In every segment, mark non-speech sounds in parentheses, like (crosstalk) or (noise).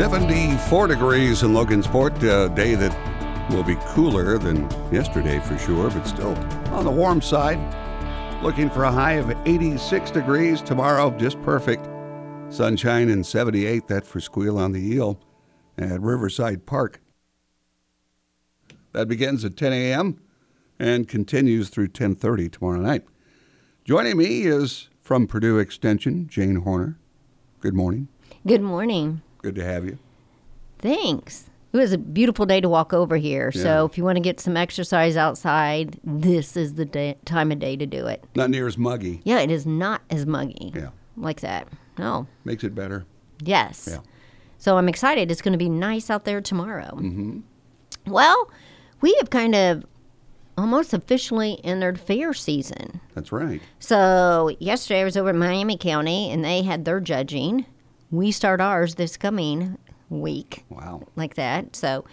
74 degrees in Logansport, a day that will be cooler than yesterday for sure, but still on the warm side. Looking for a high of 86 degrees tomorrow, just perfect. Sunshine and 78, that for Squeal on the Eel at Riverside Park. That begins at 10 a.m. and continues through 10:30 tomorrow night. Joining me is from Purdue Extension, Jane Horner. Good morning. Good morning. Good to have you. Thanks. It was a beautiful day to walk over here. Yeah. So if you want to get some exercise outside, this is the day, time of day to do it. Not near as muggy. Yeah, it is not as muggy Yeah. like that. No. Makes it better. Yes. Yeah. So I'm excited. It's going to be nice out there tomorrow. Mm-hmm. Well, we have kind of almost officially entered fair season. That's right. So yesterday I was over in Miami County and they had their judging. We start ours this coming week. Wow. Like that. So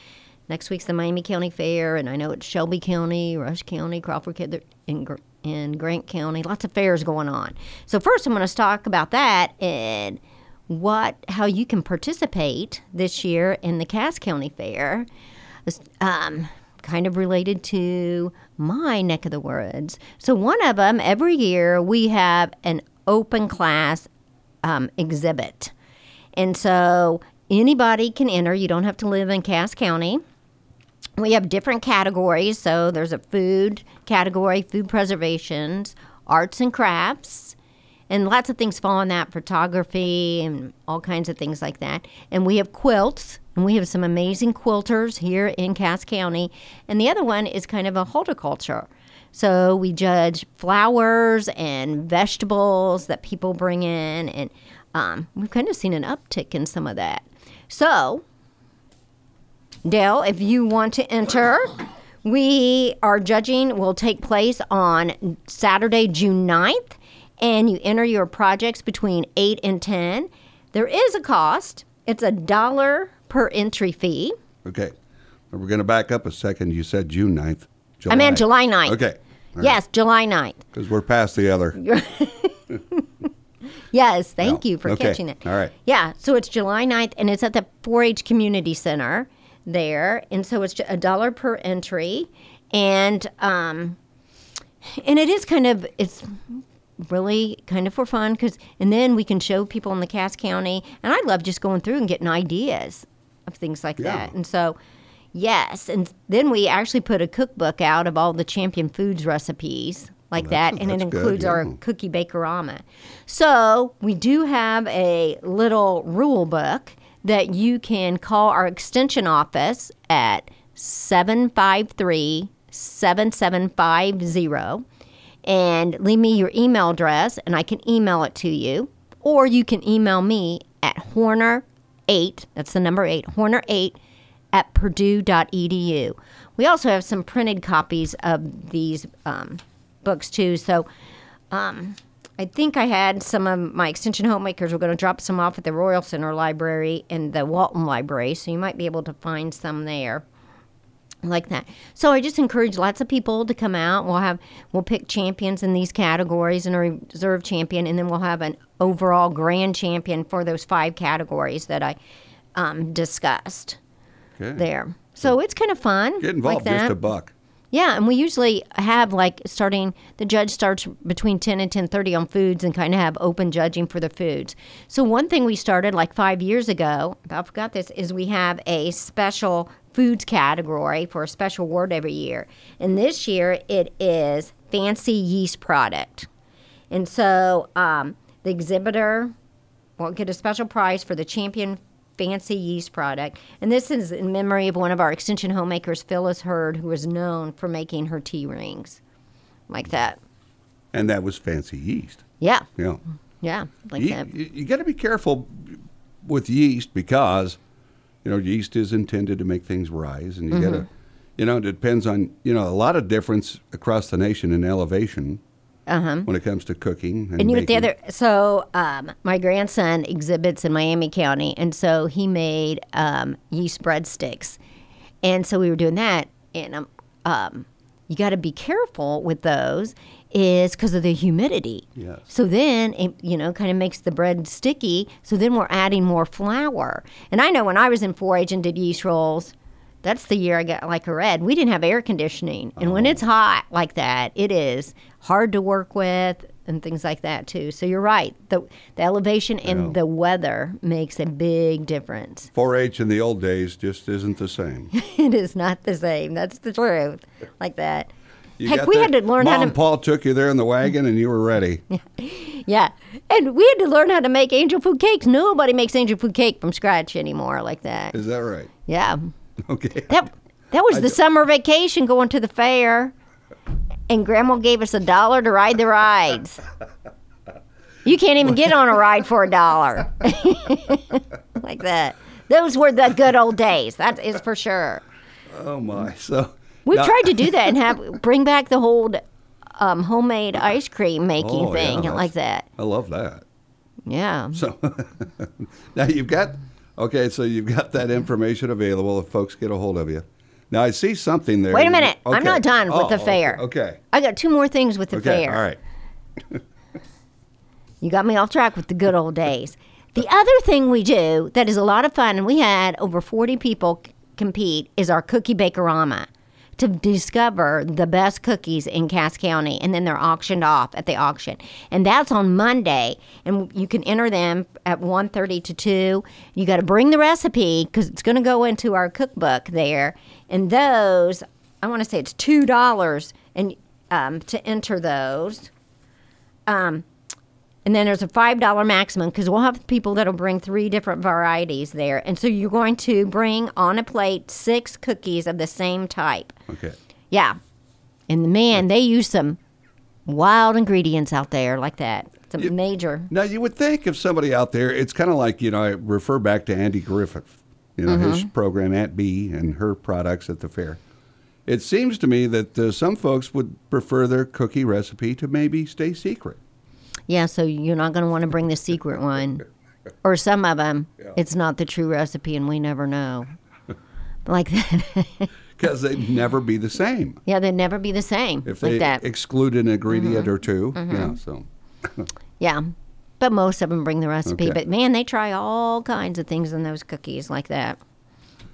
next week's the Miami County Fair, and I know it's Shelby County, Rush County, Crawford County, and, and Grant County. Lots of fairs going on. So first I'm going to talk about that and what how you can participate this year in the Cass County Fair. Um, kind of related to my neck of the woods. So one of them every year we have an open class um, exhibit, and so anybody can enter. You don't have to live in Cass County. We have different categories. So there's a food category, food preservations, arts and crafts, and lots of things fall in that photography and all kinds of things like that. And we have quilts, and we have some amazing quilters here in Cass County. And the other one is kind of a horticulture. So we judge flowers and vegetables that people bring in, and um, we've kind of seen an uptick in some of that. So, Dale, if you want to enter, we our judging will take place on Saturday, June 9th, and you enter your projects between 8 and 10. There is a cost. It's a dollar per entry fee. Okay. We're going to back up a second. You said June 9th. July. I meant July 9th. Okay. Yes, July 9th. Because we're past the other. (laughs) Yes, thank Yeah. you for Okay. catching it. All right. Yeah, so it's July 9th, and it's at the 4-H Community Center there, and so it's a dollar per entry, and um, and it is kind of it's really kind of for fun because and then we can show people in the Cass County, and I love just going through and getting ideas of things like Yeah. that, and so. Yes, and then we actually put a cookbook out of all the champion foods recipes like Well, that, and it that's good, includes our cookie bakerama. So we do have a little rule book that you can call our extension office at 753 7750 and leave me your email address and I can email it to you. Or you can email me at horner8, that's the number 8, horner8 at purdue.edu. We also have some printed copies of these um, books too. So um, I think I had some of my extension homemakers were going to drop some off at the Royal Center Library and the Walton Library, so you might be able to find some there like that. So I just encourage lots of people to come out. We'll have we'll pick champions in these categories and a reserve champion, and then we'll have an overall grand champion for those five categories that I um, discussed Okay. there. So it's kind of fun. Get involved. like just a buck. Yeah, and we usually have like starting the judge starts between 10 and 10:30 on foods and kind of have open judging for the foods. So one thing we started like 5 years ago, I forgot this, is we have a special foods category for a special award every year. And this year it is fancy yeast product. And so um, the exhibitor will get a special prize for the champion fancy yeast product. And this is in memory of one of our extension homemakers, Phyllis Hurd, who was known for making her tea rings like that. And that was fancy yeast. Yeah, Yeah. yeah, like You, that. you, got to be careful with yeast because you know yeast is intended to make things rise, and you Mm-hmm. gotta, you know, it depends on you know a lot of difference across the nation in elevation when it comes to cooking and, Uh-huh. And you know, the other, so um, my grandson exhibits in Miami County, and so he made um, yeast breadsticks, and so we were doing that, and um, um, you got to be careful with those, is because of the humidity. Yes. So then it, you know, kind of makes the bread sticky. So then we're adding more flour, and I know when I was in 4-H and did yeast rolls. That's the year I got like a red. We didn't have air conditioning. And when it's oh. hot like that, it is hard to work with and things like that too. So you're right. The the elevation and the weather makes a big difference. 4-H in the old days just isn't the same. (laughs) it is not the same. That's the truth. Like that. You Heck, we there- had to learn Mom how and to Paul took you there in the wagon, and you were ready. (laughs) Yeah. And we had to learn how to make angel food cakes. Nobody makes angel food cake from scratch anymore like that. Is that right? Yeah. (laughs) Okay. That that was the summer vacation going to the fair, and Grandma gave us a dollar to ride the rides. You can't even get on a ride for a dollar, (laughs) like that. Those were the good old days. That is for sure. oh my! So We've now- tried to do that and have bring back the whole um, homemade ice cream making Oh, thing yeah, like that. I love that. Yeah. So (laughs) now you've got okay, so you've got that information available if folks get a hold of you. Now I see something there. Wait a minute. I'm not done with Oh, the okay, fair. Okay. I got two more things with the Okay. fair. All right. (laughs) You got me off track with the good old days. The other thing we do that is a lot of fun, and we had over 40 people c- compete, is our Cookie Bakerama to discover the best cookies in Cass County, and then they're auctioned off at the auction. And that's on Monday, and you can enter them at 1.30 to 2. You got to bring the recipe because it's going to go into our cookbook there. And those, I want to say it's $2 and um, to enter those. Um, and then there's a five dollar maximum because we'll have people that'll bring three different varieties there, and so you're going to bring on a plate six cookies of the same type. Okay. Yeah, and the man, they use some wild ingredients out there like that. Some major. Now you would think if somebody out there, it's kind of like you know I refer back to Andy Griffith, you know his Mm-hmm. program Aunt Bee and her products at the fair. It seems to me that uh, some folks would prefer their cookie recipe to maybe stay secret. Yeah, so you're not going to want to bring the secret one, or some of them. It's not the true recipe, and we never know. Like that. (laughs) Because they'd never be the same yeah, they'd never be the same. if like they that. Mm-hmm. exclude an ingredient or 2 Yeah, so (laughs) Yeah. But most of them bring the recipe. Okay. But man, they try all kinds of things in those cookies like that.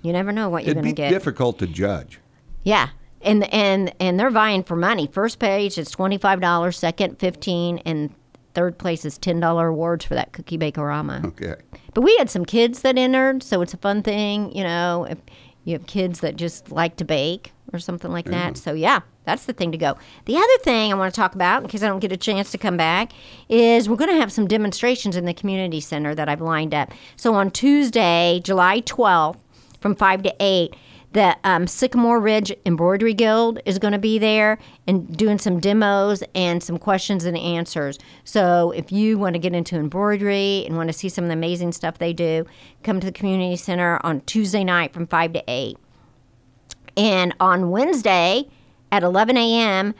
You never know what you're it'd going be to get. difficult to judge. Yeah. And and and they're vying for money. First page is $25, second 15 and third place is $10 awards for that cookie bakerama. Okay. But we had some kids that entered, so it's a fun thing, you know, if you have kids that just like to bake or something like that. Mm-hmm. So yeah, that's the thing to go. The other thing I want to talk about, in case I don't get a chance to come back, is we're going to have some demonstrations in the community center that I've lined up. So on Tuesday, July 12th, from 5 to 8, the um, Sycamore Ridge Embroidery Guild is going to be there and doing some demos and some questions and answers. So if you want to get into embroidery and want to see some of the amazing stuff they do, come to the community center on Tuesday night from 5 to 8. And on Wednesday at 11 a.m.,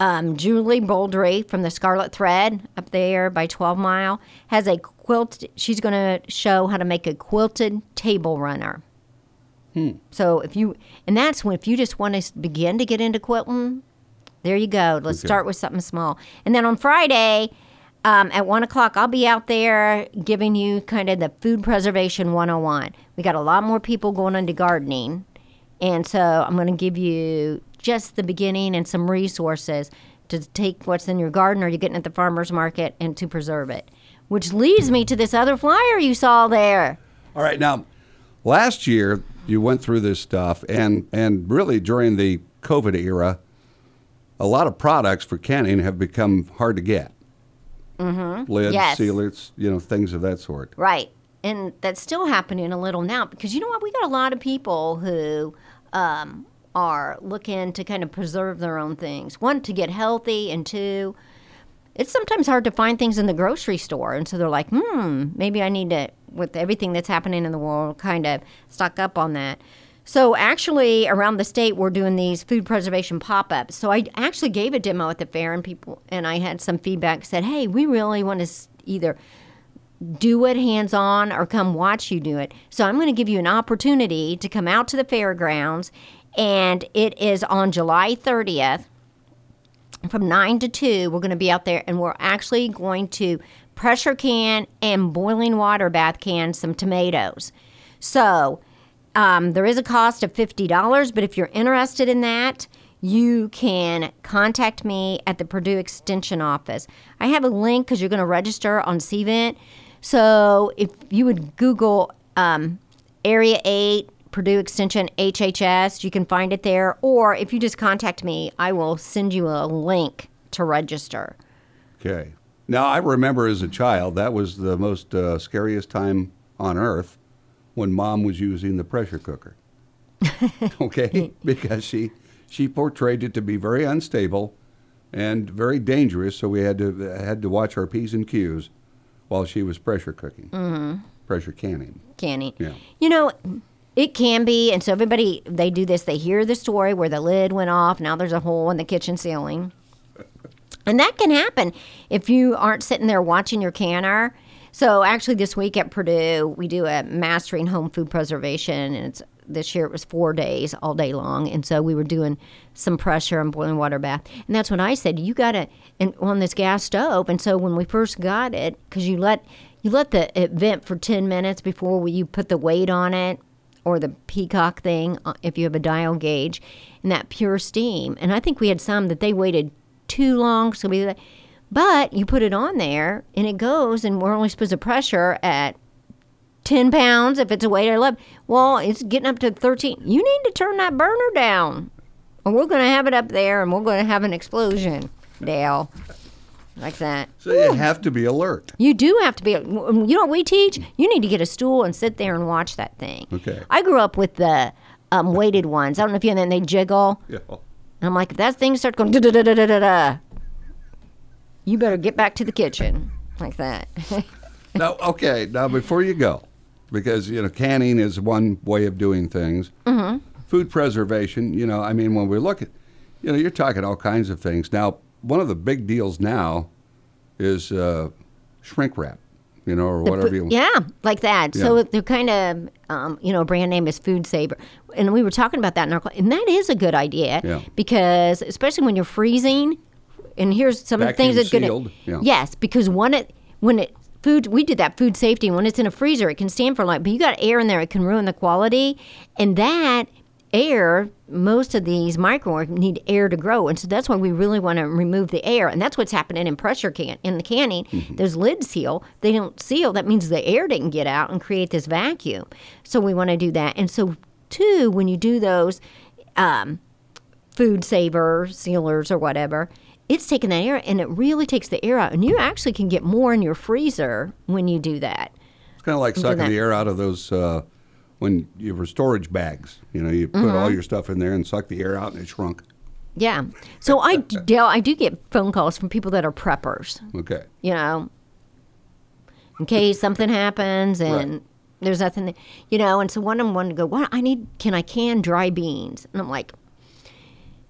um, Julie Boldry from the Scarlet Thread up there by 12 Mile has a quilt. She's going to show how to make a quilted table runner. So if you, and that's when if you just want to begin to get into quilting, there you go. Let's Okay. start with something small. And then on Friday um, at one o'clock, I'll be out there giving you kind of the food preservation 101. We got a lot more people going into gardening. And so I'm going to give you just the beginning and some resources to take what's in your garden or you're getting at the farmer's market and to preserve it. Which leads me to this other flyer you saw there. All right, now, last year you went through this stuff, and and really during the COVID era, a lot of products for canning have become hard to get. Mm-hmm. Lids, Yes. sealers, you know, things of that sort. Right. And that's still happening a little now because you know what? We got a lot of people who um, are looking to kind of preserve their own things. One, to get healthy, and two, it's sometimes hard to find things in the grocery store. And so they're like, hmm, maybe I need to with everything that's happening in the world, kind of stock up on that. So actually, around the state, we're doing these food preservation pop-ups. So I actually gave a demo at the fair, and people and I had some feedback said, "Hey, we really want to either." do it hands on or come watch you do it. So I'm going to give you an opportunity to come out to the fairgrounds, and it is on July 30th from 9 to 2. We're going to be out there, and we're actually going to pressure can and boiling water bath can some tomatoes. So um, there is a cost of $50, but if you're interested in that, you can contact me at the Purdue Extension office. I have a link because you're going to register on CVent. So if you would Google um, Area 8 Purdue Extension HHS, you can find it there. Or if you just contact me, I will send you a link to register. Okay. Now, I remember as a child, that was the most uh, scariest time on earth when mom was using the pressure cooker. (laughs) okay? (laughs) because she, she portrayed it to be very unstable and very dangerous, so we had to, had to watch our P's and Q's while she was pressure cooking, mm-hmm. pressure canning. Canning. Yeah. You know, it can be, and so everybody they do this. They hear the story where the lid went off. Now there's a hole in the kitchen ceiling, and that can happen if you aren't sitting there watching your canner. So actually, this week at Purdue, we do a mastering home food preservation, and it's this year it was four days all day long and so we were doing some pressure and boiling water bath and that's when i said you got to on this gas stove and so when we first got it because you let you let the it vent for 10 minutes before you put the weight on it or the peacock thing uh, if you have a dial gauge and that pure steam and i think we had some that they waited too long so we but you put it on there and it goes and we're only supposed to pressure at 10 pounds if it's a weight of 11. Well, it's getting up to 13. You need to turn that burner down, or we're going to have it up there and we're going to have an explosion, Dale. Like that. So you have to be alert. You do have to be. You know what we teach? You need to get a stool and sit there and watch that thing. Okay. I grew up with the um, weighted ones. I don't know if you know, and they jiggle. Yeah. And I'm like, if that thing starts going da da da da da da, you better get back to the kitchen like that. (laughs) now, okay. Now, before you go, because you know canning is one way of doing things. Mm-hmm. Food preservation, you know, I mean, when we look at, you know, you're talking all kinds of things. Now, one of the big deals now is uh, shrink wrap, you know, or whatever you. Yeah, like that. So Yeah. they're kind of, um, you know, brand name is Food Saver, and we were talking about that in our class, and that is a good idea Yeah. because especially when you're freezing. And here's some of the things Vacuum that sealed, yeah. Yes, because when it when it food we did that food safety when it's in a freezer it can stand for a lot, but you got air in there it can ruin the quality, and that air most of these microorganisms need air to grow and so that's why we really want to remove the air and that's what's happening in pressure can in the canning. Mm-hmm. those lids seal. They don't seal. That means the air didn't get out and create this vacuum. So we want to do that. And so two when you do those um, food saver sealers or whatever it's taking that air and it really takes the air out. And you actually can get more in your freezer when you do that. It's kind of like sucking the air out of those uh, when you were storage bags. You know, you put Mm-hmm. all your stuff in there and suck the air out, and it shrunk. yeah so i (laughs) Dale, i do get phone calls from people that are preppers Okay. you know, in case something happens and Right. there's nothing, that- you know. And so one of them wanted to go, "What? I need? Can I can dry beans?" And I'm like,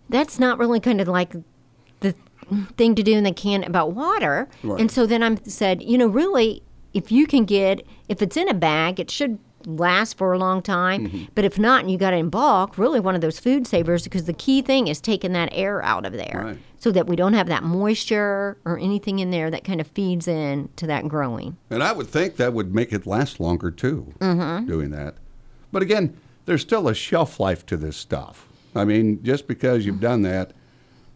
"That's not really kind of like the thing to do in the can about water." Right. And so then I said, "You know, really, if you can get, if it's in a bag, it should." Last for a long time Mm-hmm. but if not and you got it in bulk really one of those food savers because the key thing is taking that air out of there Right. so that we don't have that moisture or anything in there that kind of feeds in to that growing. And I would think that would make it last longer too, Mm-hmm. doing that. But again, there's still a shelf life to this stuff. I mean, just because you've done that,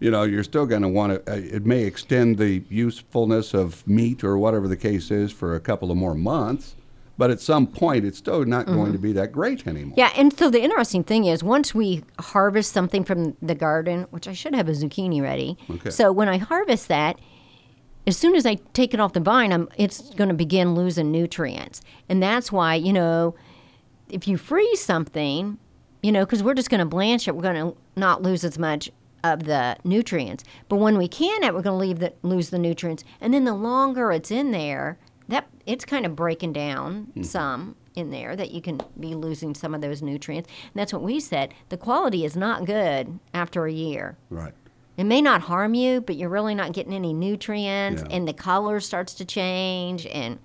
you know, you're still going to want to, uh, it may extend the usefulness of meat or whatever the case is for a couple of more months. But at some point, it's still not going to be that great anymore. Mm-hmm. Yeah, and so the interesting thing is once we harvest something from the garden, which I should have a zucchini ready. Okay. So when I harvest that, as soon as I take it off the vine, I'm, it's going to begin losing nutrients. And that's why, you know, if you freeze something, you know, because we're just going to blanch it, we're going to not lose as much of the nutrients. But when we can it, we're going to leave the lose the nutrients. And then the longer it's in there, that it's kind of breaking down some in there that you can be losing some of those nutrients. And that's what we said. The quality is not good after a year. Right. It may not harm you, but you're really not getting any nutrients, Yeah. and the color starts to change. And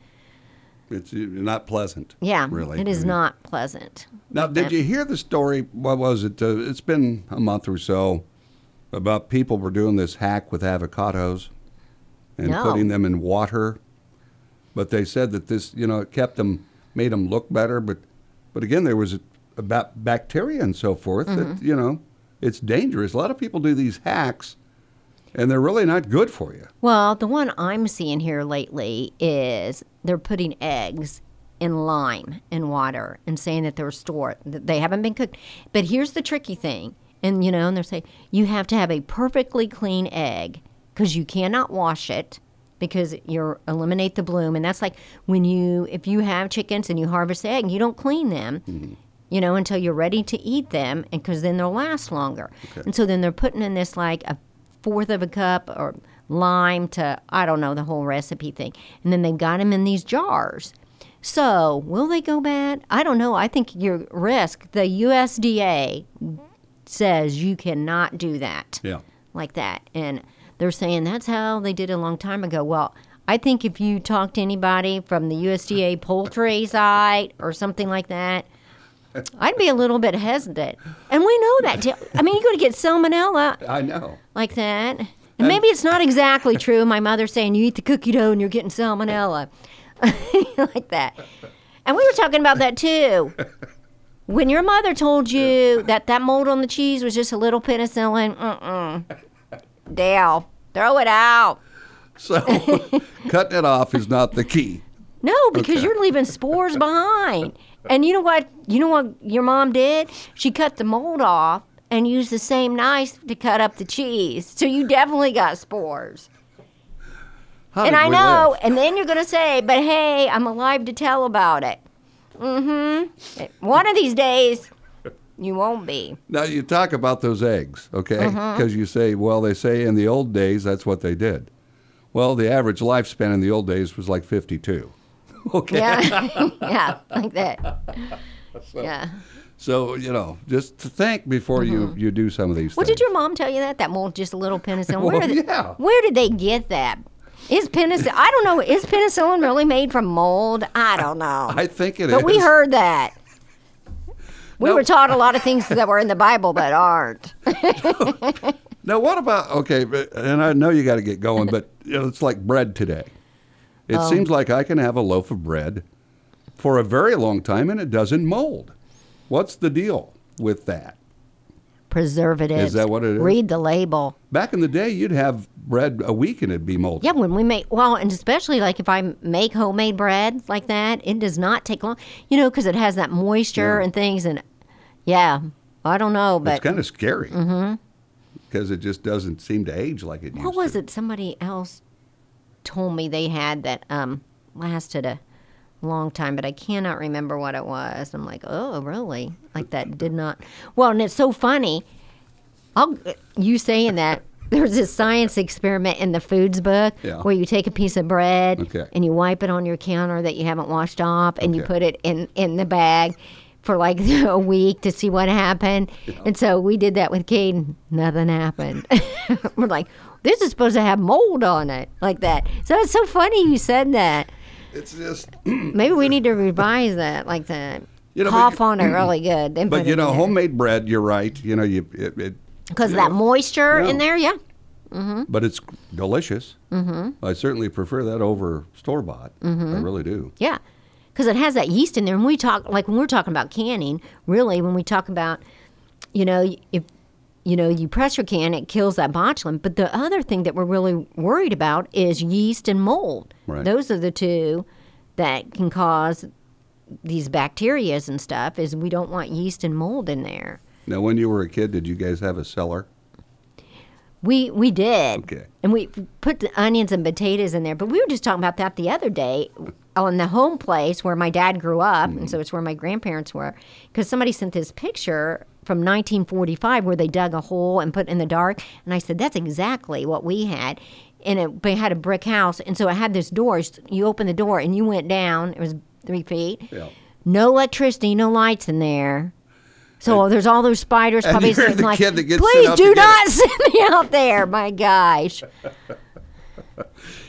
It's not pleasant. yeah, Really. it is I mean- not pleasant. Now, did you hear the story? What was it? Uh, it's been a month or so about people were doing this hack with avocados and No. putting them in water. But they said that this, you know, it kept them, made them look better. But, but again, there was about bacteria and so forth that Mm-hmm. you know it's dangerous. A lot of people do these hacks, and they're really not good for you. Well, the one I'm seeing here lately is they're putting eggs in lime in water and saying that they're stored. that They haven't been cooked. But here's the tricky thing. And you know, and they're saying you have to have a perfectly clean egg because you cannot wash it because you eliminate the bloom. And that's like when you if you have chickens and you harvest egg, you don't clean them. Mm-hmm. You know, until you're ready to eat them, and because then they'll last longer. And so then they're putting in this like a fourth of a cup or lime to I don't know the whole recipe thing, and then they've got them in these jars. So will they go bad? I don't know. I think your risk. The USDA says you cannot do that Yeah. like that, and they're saying that's how they did it a long time ago. Well. I think if you talk to anybody from the USDA poultry side or something like that, I'd be a little bit hesitant. And we know that. too. I mean, you're going to get salmonella I know. like that. And maybe it's not exactly true. My mother saying you eat the cookie dough and you're getting salmonella, (laughs) like that. And we were talking about that too. When your mother told you that that mold on the cheese was just a little penicillin, mm-mm. Dale, throw it out. So (laughs) cutting it off is not the key. No, because you're leaving spores behind. And you know what? You know what your mom did? She cut the mold off and used the same knife to cut up the cheese. So you definitely got spores. How and I know, live? and then you're going to say, but hey, I'm alive to tell about it. Mm hmm. One of these days, you won't be. Now you talk about those eggs, okay? Mm-hmm. Because you say, well, they say in the old days that's what they did. Well, the average lifespan in the old days was like 52. (laughs) Okay. Yeah. (laughs) (laughs) yeah, like that. Yeah. So you know, just to think before you you do some of these Mm-hmm. Well, things. did your mom tell you that? That mold just a little penicillin. Well, where, did, yeah. where did they get that? Is penicillin? I don't know. Is penicillin really made from mold? I don't know. I think it is. but we heard that. We No. were taught a lot of things that were in the Bible that aren't. (laughs) Now, what about okay? but- And I know you got to get going, but you know, it's like bread today. It Oh. seems like I can have a loaf of bread for a very long time and it doesn't mold. What's the deal with that? Preservatives. Is that what it is? Read the label. Back in the day, you'd have bread a week and it'd be moldy. Yeah, when we make well, and especially like if I make homemade bread like that, it does not take long. You know, because it has that moisture Yeah. and things, and yeah, I don't know, but It's kind of scary because it just doesn't seem to age like it used what was to. it? Somebody else told me they had that um lasted a long time, but I cannot remember what it was. I'm like, oh, really? Like that did not. Well, and it's so funny. I'll you saying that. There's this science experiment in the foods book Yeah. where you take a piece of bread Okay. and you wipe it on your counter that you haven't washed off and you put it in, in the bag for like (laughs) a week to see what happened. And so we did that with Caden. Nothing happened. (laughs) We're like, this is supposed to have mold on it, like that. So it's so funny you said that. It's just, (clears throat) Maybe we need to revise that, like that. You know, Cough on it really good. then but you know, homemade bread. You're right. You know, you it, it because that know, moisture Yeah. in there, yeah. Mm-hmm. but it's delicious. Mm-hmm. I certainly prefer that over store bought. Mm-hmm. I really do. Yeah, because it has that yeast in there. And we talk like when we're talking about canning, really, when we talk about, you know, if you know you pressure can, it kills that botulinum. But the other thing that we're really worried about is yeast and mold. Right. Those are the two that can cause these bacterias and stuff. Is we don't want yeast and mold in there. Now, when you were a kid, did you guys have a cellar? We we did. Okay. And we put the onions and potatoes in there. But we were just talking about that the other day on the home place where my dad grew up, and mm-hmm. so it's where my grandparents were. Because somebody sent this picture from 1945 where they dug a hole and put it in the dark, and I said that's exactly what we had. and it they had a brick house, and so it had this door. You open the door and you went down. It was three feet. Yeah. No electricity, no lights in there. So there's all those spiders And probably sitting the like, kid that gets please sent out to do not send me out there. My gosh. (laughs)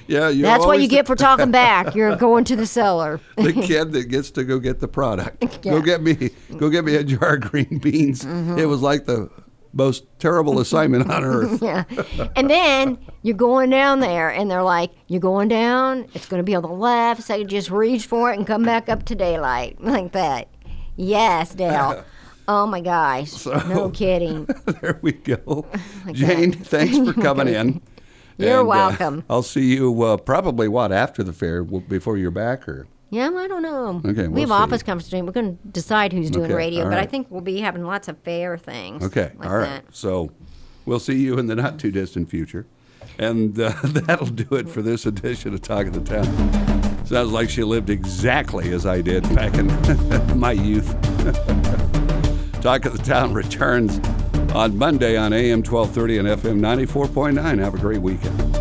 Yeah, you're That's what you get for talking (laughs) back. You're going to the cellar. the kid that gets to go get the product. (laughs) Go get me, go get me a jar of green beans. Mm-hmm. It was like the most terrible assignment on (laughs) earth. yeah. And then you're going down there, and they're like, You're going down. It's going to be on the left. So you just reach for it and come back up to daylight. Like that. Yes, Dale. Oh my gosh. no kidding. there we go. Jane, thanks for coming in. You're And, uh, welcome. I'll see you uh, probably what after the fair, before you're back, or Yeah, I don't know. Okay, we we'll have office see. conference. We're going to decide who's doing Okay, radio, all but I think we'll be having lots of fair things. okay, like all right. that. So we'll see you in the not too distant future, and uh, (laughs) that'll do it for this edition of Talk of the Town. Sounds like she lived exactly as I did back in (laughs) my youth. (laughs) Talk of the Town returns on Monday on AM 1230 and FM 94.9. Have a great weekend.